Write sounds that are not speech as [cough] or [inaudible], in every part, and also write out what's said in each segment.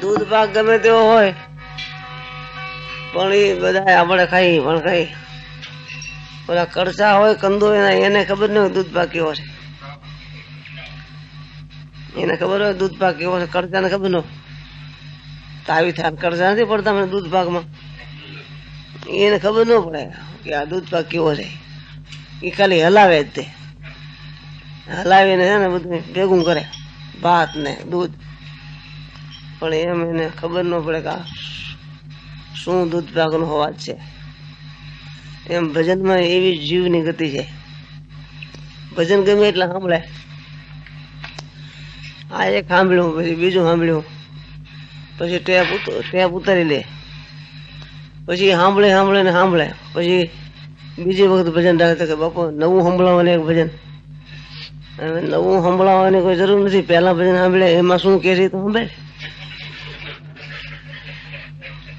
દૂધ પાક ગમે તેવો હોય, પણ એ બધા આપણે ખાઈ, પણ ખાઈ. પેલા કડચા હોય, કંદો એના એને ખબર નહીં દૂધ પાક કેવો છે. એને ખબર હોય દૂધ પાક કેવો છે કડચાને ખબર ન તાવી થાય કડચા નથી પડતા મને દૂધ પાકમાં. એને ખબર ન પડે કે આ દૂધ પાક કેવો છે. એ ખાલી હલાવે જ તે. હલાવીને છે ને બધું ભેગું કરે. ભાત ને દૂધ. પણ એમ એને ખબર ન પડે કે શું દૂધ પાકનો અવાજ છે. એમ ભજનમાં એવી જીવની ગતિ છે. ભજન ગમે એટલે સાંભળે. આ એક સાંભળ્યું, પછી બીજું સાંભળ્યું. પછી ટેપ ટેપ ઉતારી લે. પછી સાંભળે સાંભળે ને સાંભળે. પછી બીજી વખત ભજન રાખે કે બાપુ, નવું સાંભળવાનું એક ભજન. નવું સંભળાવવાની કોઈ જરૂર નથી. પહેલા ભજન સાંભળે, એમાં શું કે છે તો સાંભળે.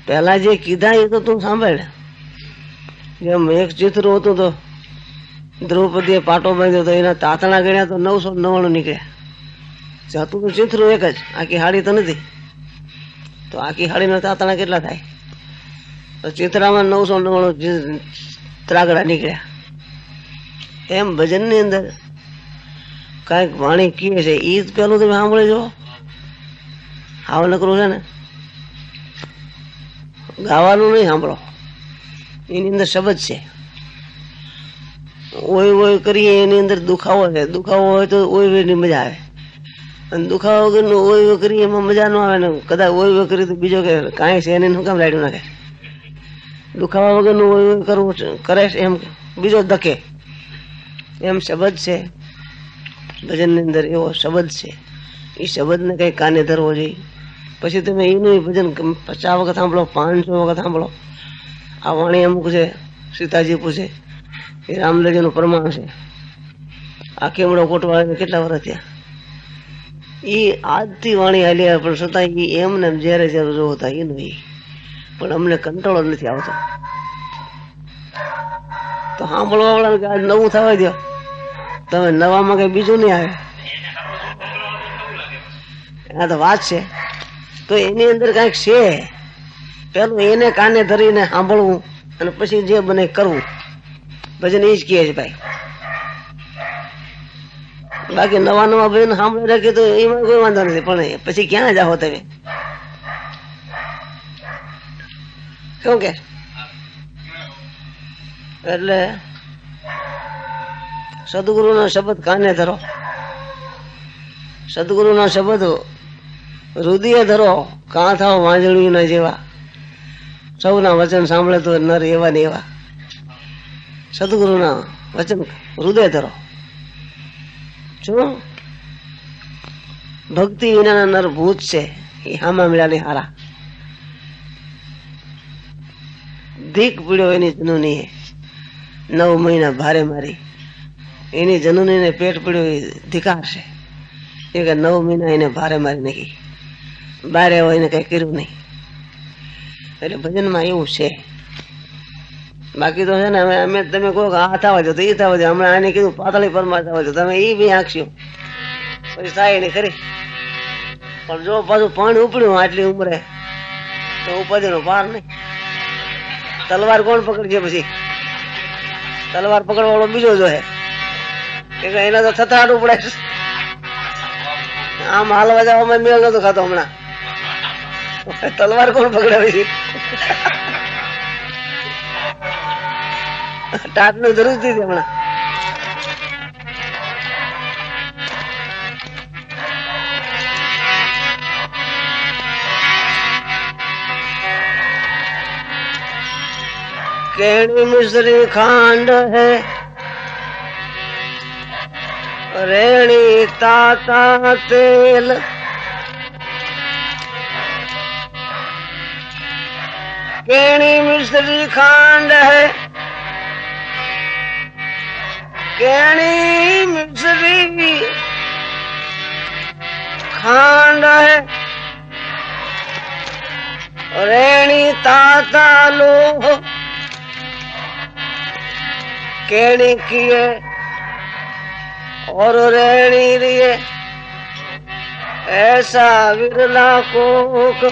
પહેલા જે કીધા એ તો તું સાંભળ. જેમ એક ચિત્ર હતું તો દ્રૌપદીએ પાટો બાંધ્યો તો એના તાતણા ગણ્યા તો નવસો નવ્વાણું નીકળ્યા જતું તો ચિત્ર એક જ, આખી હાડી તો નથી. તો આખી હાડીના તાતણા કેટલા થાય? તો ચિત્રામાં નવસો નવ્વાણું ત્રાગડા નીકળ્યા. એમ ભજનની અંદર કાંઈક વાણી કીએ છે એ જ પેલું તમે સાંભળે જો હાવ નકરું છે ને? ગાવાનું નહીં સાંભળો. એની અંદર શબ્દ છે. ઓય ઓય કરીએ, એની અંદર દુખાવો છે. દુખાવો હોય તો ઓય ઓયની મજા આવે. અને દુખાવો વગરનું ઓય ઓય કરીએ, એમાં મજા ન આવે ને કદાચ ઓય ઓય કરી તો બીજો કે કાંઈ છે એને કામ રાડ્યું નાખે? દુખાવા વગરનું ઓય ઓય કરવું કરે એમ બીજો ધકે. એમ શબ્દ છે. ભજનની અંદર એવો શબ્દ છે. એ શબ્દને કંઈ કાને ધરવો જોઈએ. પછી તમે એનું ભજન પચાસ વખત સાંભળો, પાંચસો વખત સાંભળો. આ વાણી અમુક છે, સીતાજી પૂછે, એ રામલજીનું પ્રમાણ છે. આ કેમડો કોટવાળાને કેટલા વર્ષ થયા? એ આજથી વાણી હાલી પણ છતાં એ એમને એમ જ્યારે જ્યારે જો હતા એનું એ પણ અમને કંટાળો નથી આવતો. તો સાંભળવા વાળા કે આજ નવું થવા દો તમે નવામાં કઈ બીજું નહીં આવે. આ તો વાત છે. તો એની અંદર કાંઈક છે. પેલું એને કાને ધરીને સાંભળવું અને પછી જે બને કરવું. ભજન એ જ કહે છે ભાઈ. બાકી નવા નવા ભજન સાંભળી રાખે તો એમાં કોઈ વાંધો નથી, પણ પછી ક્યાં જાઓ તમે? કેવું કે? એટલે સદગુરુનો શબ્દ કાને ધરો? સદગુરુનો શબ્દ હૃદય ધરો કાં થાવ વાંજળીના જેવા. સૌના વચન સાંભળે તો નર એવા ને એવા. સદગુરુના વચન હૃદય ધરો. શું ભક્તિ વિનાના નર ભૂત છે, એ હામા મળ્યાની હારા. ધીક પીડ્યો એની જનુની નવ મહિના ભારે મારી. એની જનુનીને પેટ પીડ્યો એ ધિકાર છે. એ કે નવ મહિના એને ભારે મારી નાખી. બારે હોય એને કઈ કર્યું નહીં. એટલે ભજનમાં એવું છે. બાકી તો છે ને અમે તમે કહો કે આ થવા દો તો એ થવા દો હમણાં આને કીધું પાતળી પરમા થવા દો તમે એ બી આંકશો પછી થાય નહીં ખરી. પણ જો પાછું પાણી ઉપડ્યું આટલી ઉમરે, તો ઉપાધિનો પાર નહીં. તલવાર કોણ પકડશે પછી? તલવાર પકડવા બીજો જો હે કે એના તો થતા પડે આમ હાલવા જવામાં મેળ નતો ખાતો હમણાં. [laughs] તલવાર કોણ પકડાવી પછી [laughs] ટાટનું જરૂર નથી હમણાં. કેણી મિશ્રી ખાંડ હે. રેણી તાતા તેલ. केणी मिश्री खांड है। केणी मिश्री खांड है। रेणी ताता लोह। केणी किए और रेणी रिए ऐसा विरला कोक।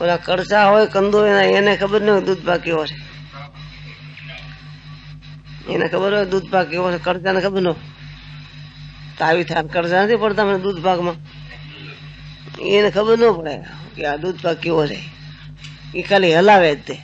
ઓલા કરચા હોય, કંદો એના ખબર ન હોય દૂધ પાક છે. એને ખબર હોય દૂધ પાક છે, કરચાને ખબર ન તાવી થાય કરચા નથી પડતા મને દૂધ પાકમાં. એને ખબર ન પડે કે આ દૂધ પાક કેવો છે. એ ખાલી હલાવે જ તે.